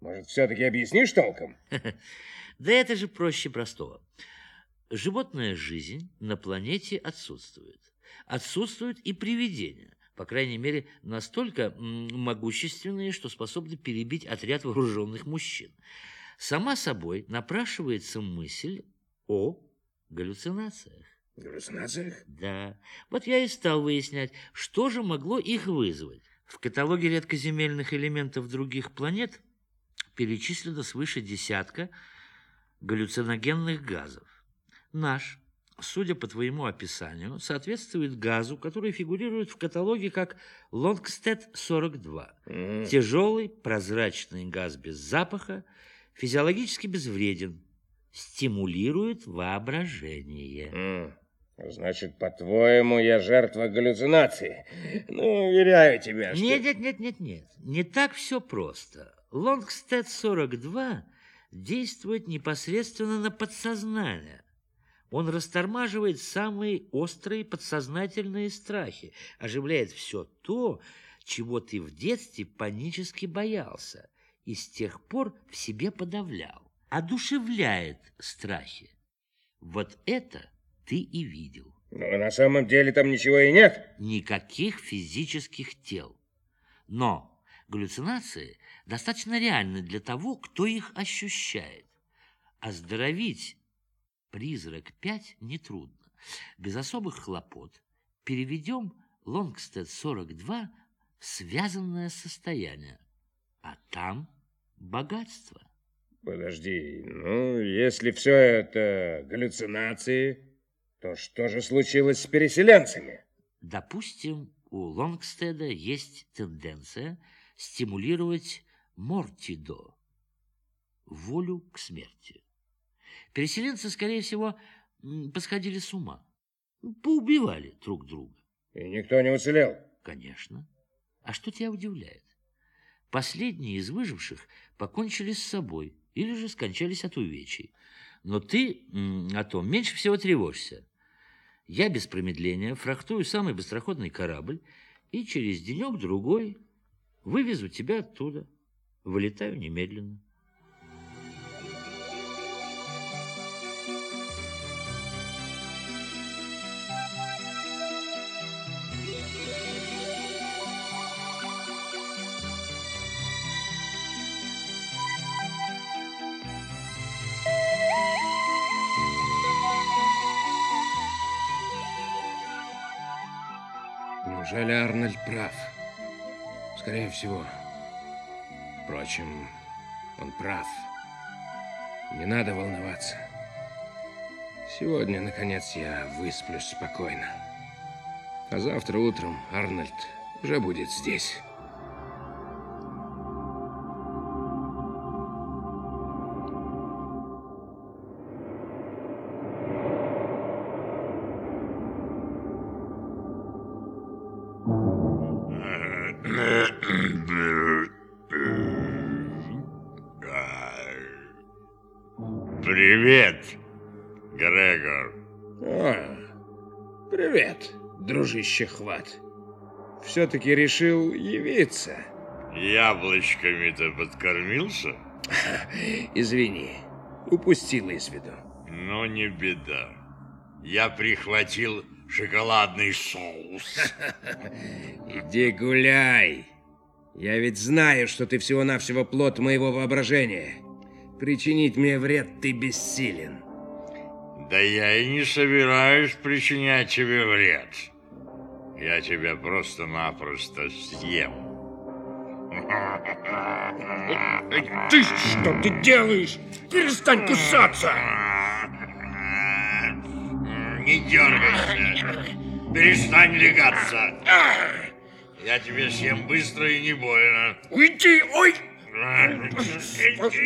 Может, все-таки объяснишь толком? Да это же проще простого. Животная жизнь на планете отсутствует. Отсутствуют и привидения, по крайней мере, настолько могущественные, что способны перебить отряд вооруженных мужчин. Сама собой напрашивается мысль о галлюцинациях. Галлюцинациях? Да. Вот я и стал выяснять, что же могло их вызвать. В каталоге редкоземельных элементов других планет перечислено свыше десятка галлюциногенных газов. Наш, судя по твоему описанию, соответствует газу, который фигурирует в каталоге как Лонгстед-42. Mm. Тяжелый, прозрачный газ без запаха, физиологически безвреден, стимулирует воображение. Mm. Значит, по-твоему, я жертва галлюцинации? Ну, уверяю тебя, что... Нет, нет, нет, нет, нет. Не так все просто. Лонгстед-42 действует непосредственно на подсознание. Он растормаживает самые острые подсознательные страхи, оживляет все то, чего ты в детстве панически боялся и с тех пор в себе подавлял, одушевляет страхи. Вот это ты и видел. Но на самом деле там ничего и нет. Никаких физических тел. Но галлюцинации достаточно реальны для того, кто их ощущает. Оздоровить призрак 5 нетрудно. Без особых хлопот переведем Лонгстед 42 в связанное состояние, а там богатство. Подожди, ну, если все это галлюцинации, то что же случилось с переселенцами? Допустим, у Лонгстеда есть тенденция стимулировать мортидо, волю к смерти. Переселенцы, скорее всего, посходили с ума, поубивали друг друга. И никто не уцелел? Конечно. А что тебя удивляет? Последние из выживших покончили с собой или же скончались от увечий. Но ты о том меньше всего тревожься. Я без промедления фрахтую самый быстроходный корабль и через денек-другой вывезу тебя оттуда. Вылетаю немедленно. Неужели Арнольд прав? Скорее всего. Впрочем, он прав. Не надо волноваться. Сегодня, наконец, я высплюсь спокойно. А завтра утром Арнольд уже будет здесь. Привет, Грегор. А, привет, дружище Хват. Все-таки решил явиться. Яблочками-то подкормился? Извини, упустил из виду. Ну, не беда. Я прихватил шоколадный соус. Иди гуляй. Я ведь знаю, что ты всего-навсего плод моего воображения. Причинить мне вред ты бессилен. Да я и не собираюсь причинять тебе вред. Я тебя просто-напросто съем. Ты что ты делаешь? Перестань кусаться! Не дергайся. Перестань легаться. Я тебе съем быстро и не больно. Уйди! Ой!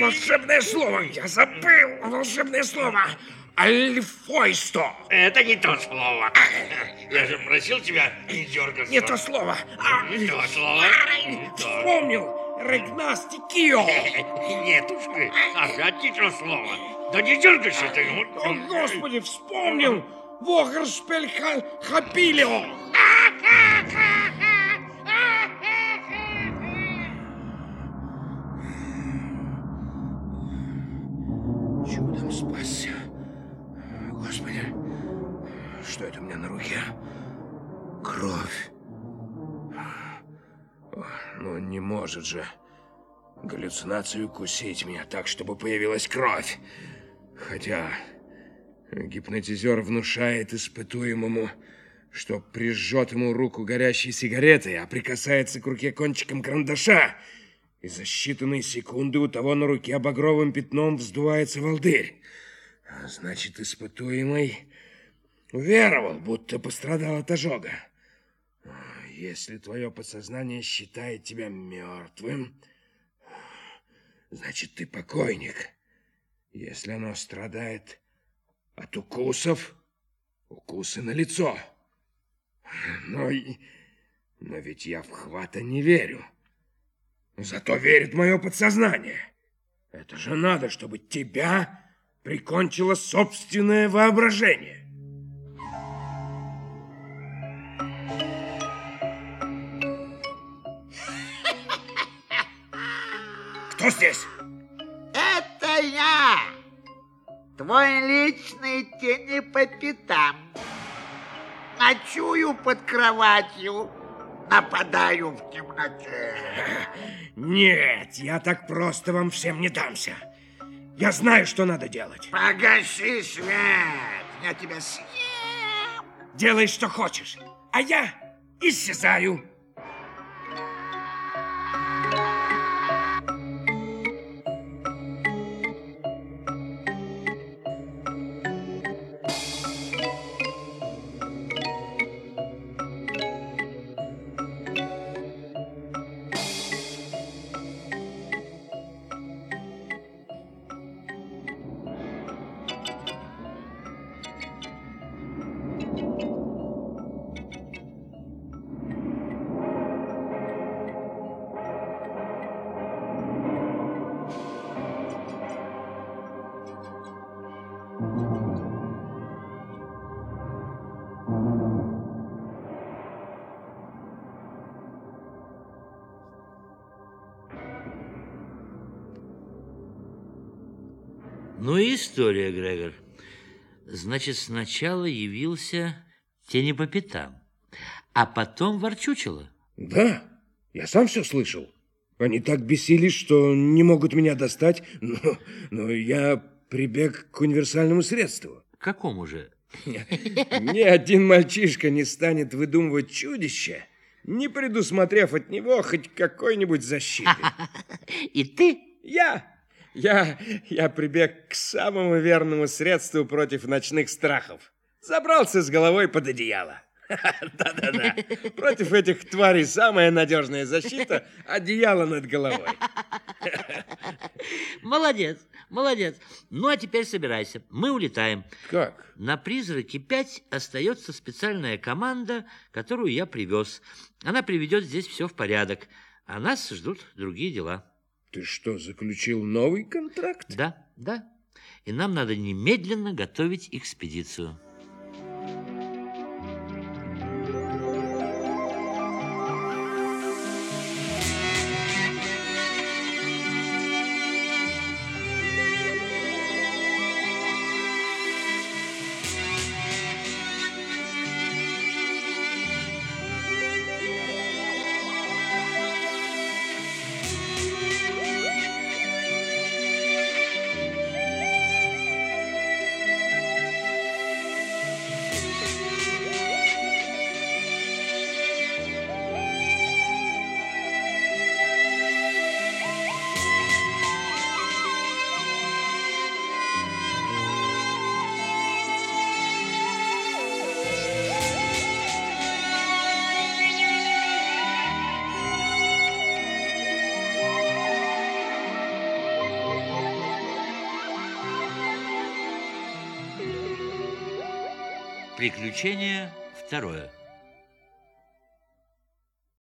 Волшебное слово! Я забыл! Волшебное слово! Альфойсто! Это не то слово. Я же просил тебя не дергаться. Не то слово. Не то слово. Вспомнил. Регнастикио. Нет уж, опять не то слово. Да не дергайся ты. О, Господи, вспомнил. Вогершпель Хапилио. спасся. Кровь. Ну, не может же галлюцинацию кусить меня так, чтобы появилась кровь. Хотя гипнотизер внушает испытуемому, что прижжет ему руку горящей сигаретой, а прикасается к руке кончиком карандаша, и за считанные секунды у того на руке багровым пятном вздувается волдырь. А значит, испытуемый уверовал, будто пострадал от ожога. Если твое подсознание считает тебя мертвым, значит, ты покойник. Если оно страдает от укусов, укусы на лицо. Но, но ведь я в хвата не верю. Зато верит мое подсознание. Это же надо, чтобы тебя прикончило собственное воображение. Кто здесь? Это я, твой личный тени по пятам. Ночую под кроватью, нападаю в темноте. Нет, я так просто вам всем не дамся. Я знаю, что надо делать. Погаси свет, я тебя съем. Делай, что хочешь, а я исчезаю. Ну и история, Грегор. Значит, сначала явился тени по пятам, а потом ворчучило. Да, я сам все слышал. Они так бесились, что не могут меня достать, но, но я прибег к универсальному средству. К какому же? Ни один мальчишка не станет выдумывать чудище, не предусмотрев от него хоть какой-нибудь защиты. И ты? Я, я, я прибег к самому верному средству против ночных страхов. Забрался с головой под одеяло. Да-да-да. Против этих тварей самая надежная защита – одеяло над головой. Молодец, молодец. Ну, а теперь собирайся. Мы улетаем. Как? На «Призраке 5» остается специальная команда, которую я привез. Она приведет здесь все в порядок, а нас ждут другие дела. Ты что, заключил новый контракт? Да, да. И нам надо немедленно готовить экспедицию. Приключение второе.